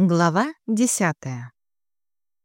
Глава десятая.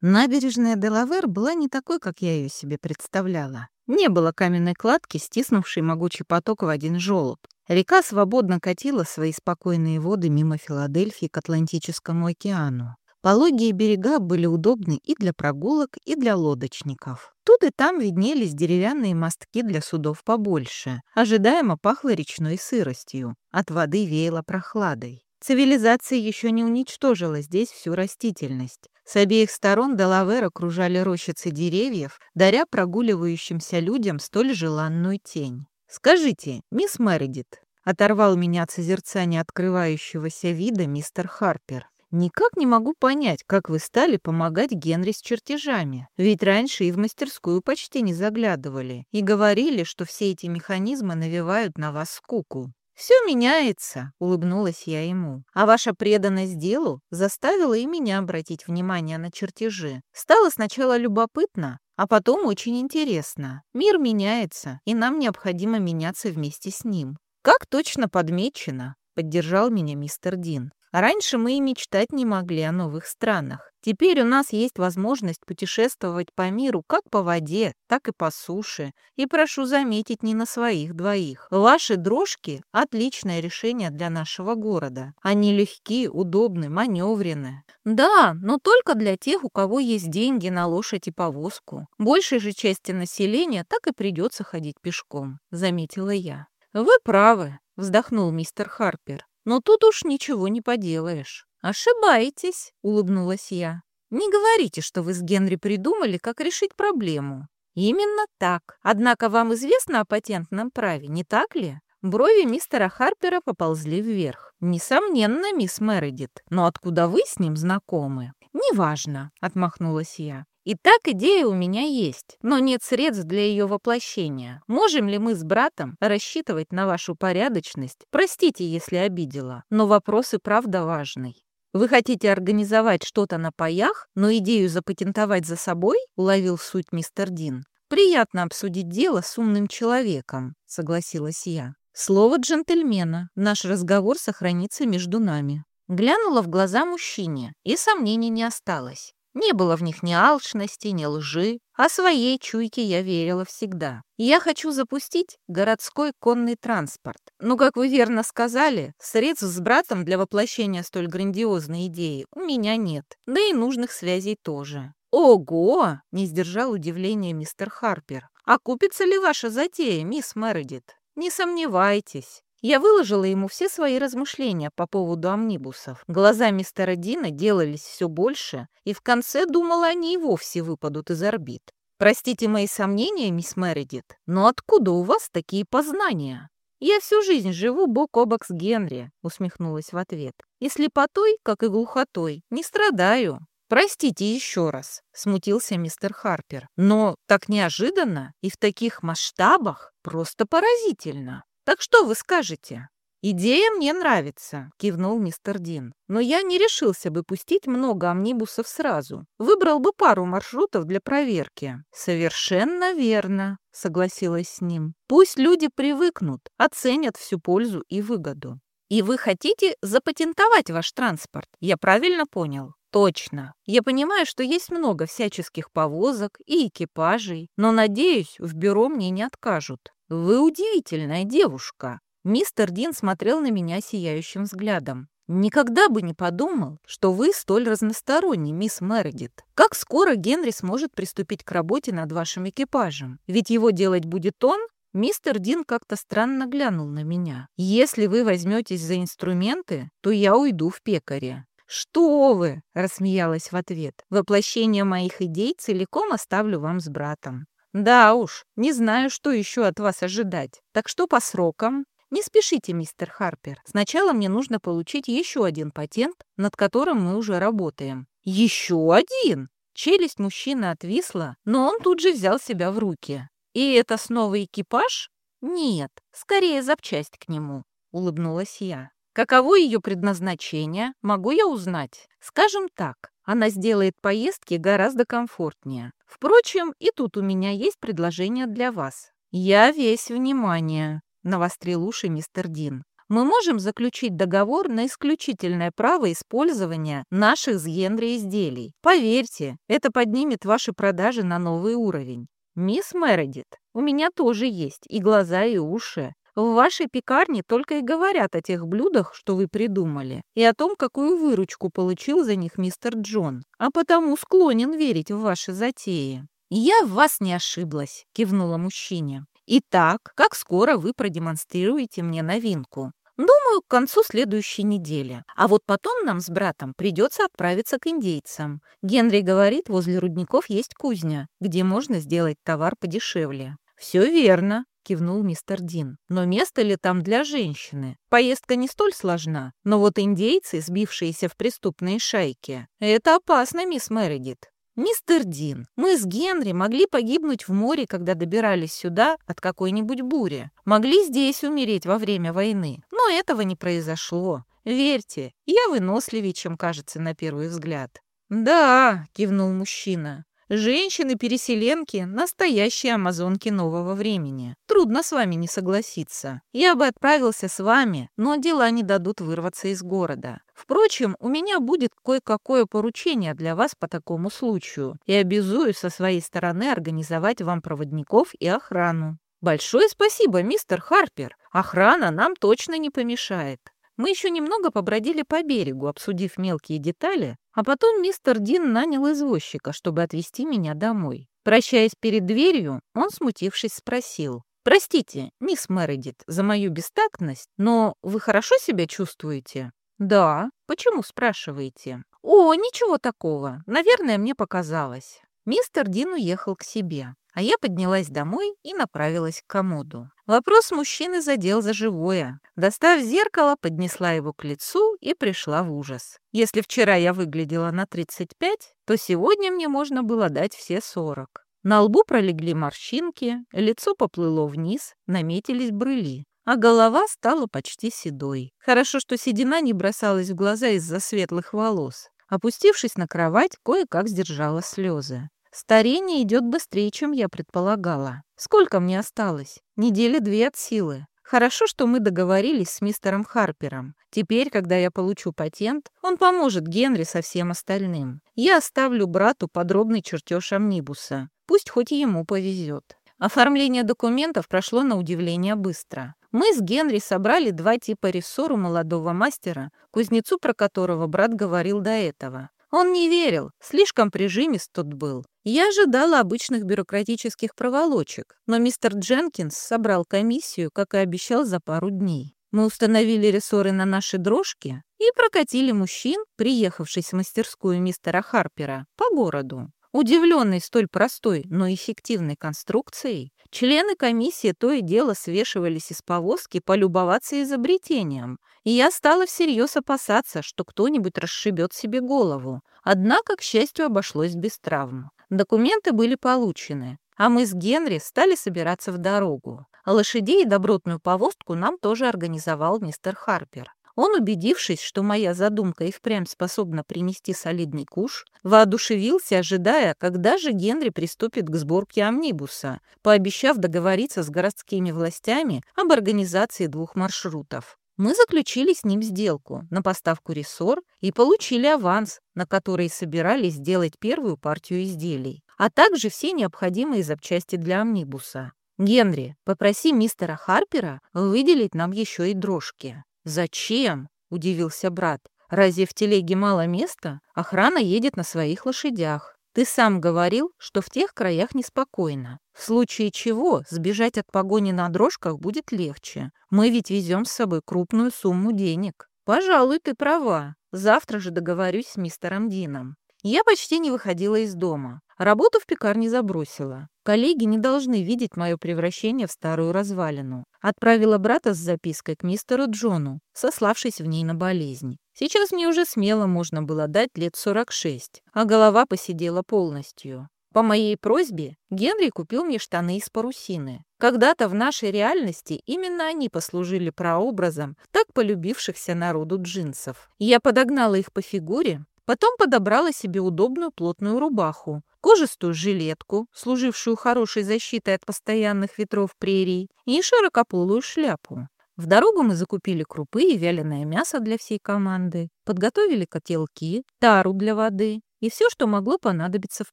Набережная Делавер была не такой, как я ее себе представляла. Не было каменной кладки, стиснувшей могучий поток в один желоб. Река свободно катила свои спокойные воды мимо Филадельфии к Атлантическому океану. Пологие берега были удобны и для прогулок, и для лодочников. Тут и там виднелись деревянные мостки для судов побольше. Ожидаемо пахло речной сыростью. От воды веяло прохладой. Цивилизация еще не уничтожила здесь всю растительность. С обеих сторон Делавер окружали рощицы деревьев, даря прогуливающимся людям столь желанную тень. «Скажите, мисс Мередит», — оторвал меня от созерцания открывающегося вида мистер Харпер, «никак не могу понять, как вы стали помогать Генри с чертежами. Ведь раньше и в мастерскую почти не заглядывали и говорили, что все эти механизмы навевают на вас скуку». «Все меняется», — улыбнулась я ему. «А ваша преданность делу заставила и меня обратить внимание на чертежи. Стало сначала любопытно, а потом очень интересно. Мир меняется, и нам необходимо меняться вместе с ним. Как точно подмечено, поддержал меня мистер Дин. Раньше мы и мечтать не могли о новых странах. Теперь у нас есть возможность путешествовать по миру как по воде, так и по суше. И прошу заметить, не на своих двоих. Ваши дрожки – отличное решение для нашего города. Они легкие, удобны, маневрены. Да, но только для тех, у кого есть деньги на лошадь и повозку. Большей же части населения так и придется ходить пешком, заметила я. Вы правы, вздохнул мистер Харпер. Но тут уж ничего не поделаешь. Ошибаетесь, улыбнулась я. Не говорите, что вы с Генри придумали, как решить проблему. Именно так. Однако вам известно о патентном праве, не так ли? Брови мистера Харпера поползли вверх. «Несомненно, мисс Мередит, но откуда вы с ним знакомы?» «Неважно», — отмахнулась я. Итак, идея у меня есть, но нет средств для ее воплощения. Можем ли мы с братом рассчитывать на вашу порядочность? Простите, если обидела, но вопрос и правда важный. Вы хотите организовать что-то на паях, но идею запатентовать за собой? Уловил суть мистер Дин. Приятно обсудить дело с умным человеком, согласилась я. Слово джентльмена. Наш разговор сохранится между нами. Глянула в глаза мужчине, и сомнений не осталось. Не было в них ни алчности, ни лжи, а своей чуйке я верила всегда. Я хочу запустить городской конный транспорт. Но, как вы верно сказали, средств с братом для воплощения столь грандиозной идеи у меня нет, да и нужных связей тоже. «Ого!» — не сдержал удивления мистер Харпер. «А купится ли ваша затея, мисс Мередит?» «Не сомневайтесь. Я выложила ему все свои размышления по поводу амнибусов. Глаза мистера Дина делались все больше, и в конце думала, они и вовсе выпадут из орбит. «Простите мои сомнения, мисс Мередит, но откуда у вас такие познания?» «Я всю жизнь живу бок о бок с Генри», — усмехнулась в ответ. «И слепотой, как и глухотой, не страдаю». «Простите еще раз», — смутился мистер Харпер. «Но так неожиданно и в таких масштабах просто поразительно». Так что вы скажете? «Идея мне нравится», — кивнул мистер Дин. «Но я не решился бы пустить много амнибусов сразу. Выбрал бы пару маршрутов для проверки». «Совершенно верно», — согласилась с ним. «Пусть люди привыкнут, оценят всю пользу и выгоду». «И вы хотите запатентовать ваш транспорт? Я правильно понял?» «Точно. Я понимаю, что есть много всяческих повозок и экипажей, но, надеюсь, в бюро мне не откажут. «Вы удивительная девушка!» Мистер Дин смотрел на меня сияющим взглядом. «Никогда бы не подумал, что вы столь разносторонний, мисс Мередит. Как скоро Генри сможет приступить к работе над вашим экипажем? Ведь его делать будет он?» Мистер Дин как-то странно глянул на меня. «Если вы возьметесь за инструменты, то я уйду в пекаре». «Что вы!» — рассмеялась в ответ. «Воплощение моих идей целиком оставлю вам с братом. Да уж, не знаю, что еще от вас ожидать. Так что по срокам? Не спешите, мистер Харпер. Сначала мне нужно получить еще один патент, над которым мы уже работаем. Еще один? Челюсть мужчины отвисла, но он тут же взял себя в руки. И это снова экипаж? Нет, скорее запчасть к нему, улыбнулась я. Каково ее предназначение, могу я узнать? Скажем так, она сделает поездки гораздо комфортнее. Впрочем, и тут у меня есть предложение для вас. Я весь внимание, навострил уши мистер Дин. мы можем заключить договор на исключительное право использования наших с Генри изделий. Поверьте, это поднимет ваши продажи на новый уровень. Мисс Мередит, у меня тоже есть и глаза, и уши. В вашей пекарне только и говорят о тех блюдах, что вы придумали, и о том, какую выручку получил за них мистер Джон, а потому склонен верить в ваши затеи. «Я в вас не ошиблась», — кивнула мужчине. «Итак, как скоро вы продемонстрируете мне новинку?» Думаю, к концу следующей недели. А вот потом нам с братом придется отправиться к индейцам. Генри говорит, возле рудников есть кузня, где можно сделать товар подешевле. Все верно, кивнул мистер Дин. Но место ли там для женщины? Поездка не столь сложна, но вот индейцы, сбившиеся в преступные шайки, это опасно, мисс Мередит. «Мистер Дин, мы с Генри могли погибнуть в море, когда добирались сюда от какой-нибудь бури. Могли здесь умереть во время войны, но этого не произошло. Верьте, я выносливее, чем кажется на первый взгляд». «Да», — кивнул мужчина, Женщины-переселенки – настоящие амазонки нового времени. Трудно с вами не согласиться. Я бы отправился с вами, но дела не дадут вырваться из города. Впрочем, у меня будет кое-какое поручение для вас по такому случаю и обязую со своей стороны организовать вам проводников и охрану. Большое спасибо, мистер Харпер. Охрана нам точно не помешает. Мы еще немного побродили по берегу, обсудив мелкие детали, а потом мистер Дин нанял извозчика, чтобы отвезти меня домой. Прощаясь перед дверью, он, смутившись, спросил. «Простите, мисс Мередит, за мою бестактность, но вы хорошо себя чувствуете?» «Да. Почему спрашиваете?» «О, ничего такого. Наверное, мне показалось». Мистер Дин уехал к себе. А я поднялась домой и направилась к комоду. Вопрос мужчины задел за живое. Достав зеркало, поднесла его к лицу и пришла в ужас. Если вчера я выглядела на 35, то сегодня мне можно было дать все 40. На лбу пролегли морщинки, лицо поплыло вниз, наметились брыли, а голова стала почти седой. Хорошо, что седина не бросалась в глаза из-за светлых волос. Опустившись на кровать, кое-как сдержала слезы. Старение идет быстрее, чем я предполагала. Сколько мне осталось? Недели две от силы. Хорошо, что мы договорились с мистером Харпером. Теперь, когда я получу патент, он поможет Генри со всем остальным. Я оставлю брату подробный чертеж амнибуса. Пусть хоть ему повезет. Оформление документов прошло на удивление быстро. Мы с Генри собрали два типа рессору молодого мастера, кузнецу про которого брат говорил до этого. Он не верил, слишком прижимист тот был. Я ожидала обычных бюрократических проволочек, но мистер Дженкинс собрал комиссию, как и обещал, за пару дней. Мы установили рессоры на наши дрожки и прокатили мужчин, приехавшись в мастерскую мистера Харпера, по городу. Удивленный столь простой, но эффективной конструкцией, члены комиссии то и дело свешивались из повозки полюбоваться изобретением, и я стала всерьез опасаться, что кто-нибудь расшибет себе голову. Однако, к счастью, обошлось без травм. Документы были получены, а мы с Генри стали собираться в дорогу. Лошадей и добротную повозку нам тоже организовал мистер Харпер. Он, убедившись, что моя задумка и впрямь способна принести солидный куш, воодушевился, ожидая, когда же Генри приступит к сборке амнибуса, пообещав договориться с городскими властями об организации двух маршрутов. Мы заключили с ним сделку на поставку рессор и получили аванс, на который собирались сделать первую партию изделий, а также все необходимые запчасти для амнибуса. «Генри, попроси мистера Харпера выделить нам еще и дрожки». «Зачем?» — удивился брат. «Разве в телеге мало места? Охрана едет на своих лошадях. Ты сам говорил, что в тех краях неспокойно. В случае чего сбежать от погони на дрожках будет легче. Мы ведь везем с собой крупную сумму денег. Пожалуй, ты права. Завтра же договорюсь с мистером Дином. Я почти не выходила из дома. Работу в пекарне забросила. Коллеги не должны видеть мое превращение в старую развалину. Отправила брата с запиской к мистеру Джону, сославшись в ней на болезнь. Сейчас мне уже смело можно было дать лет 46, а голова посидела полностью. По моей просьбе Генри купил мне штаны из парусины. Когда-то в нашей реальности именно они послужили прообразом так полюбившихся народу джинсов. Я подогнала их по фигуре, Потом подобрала себе удобную плотную рубаху, кожистую жилетку, служившую хорошей защитой от постоянных ветров прерий, и широкополую шляпу. В дорогу мы закупили крупы и вяленое мясо для всей команды, подготовили котелки, тару для воды и все, что могло понадобиться в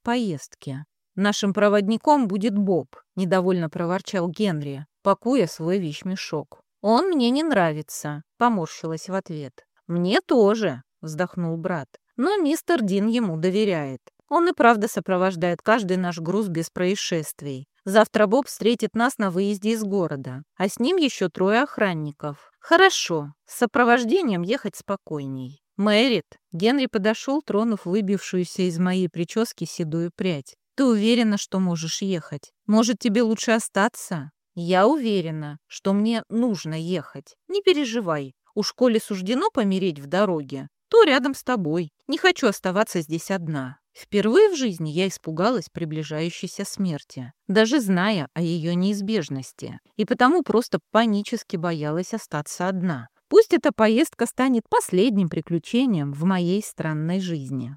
поездке. «Нашим проводником будет Боб», — недовольно проворчал Генри, пакуя свой вещмешок. «Он мне не нравится», — поморщилась в ответ. «Мне тоже», — вздохнул брат. «Но мистер Дин ему доверяет. Он и правда сопровождает каждый наш груз без происшествий. Завтра Боб встретит нас на выезде из города, а с ним еще трое охранников. Хорошо, с сопровождением ехать спокойней. Мэрит, Генри подошел, тронув выбившуюся из моей прически седую прядь. Ты уверена, что можешь ехать? Может, тебе лучше остаться? Я уверена, что мне нужно ехать. Не переживай. У школе суждено помереть в дороге, то рядом с тобой. Не хочу оставаться здесь одна. Впервые в жизни я испугалась приближающейся смерти, даже зная о ее неизбежности, и потому просто панически боялась остаться одна. Пусть эта поездка станет последним приключением в моей странной жизни.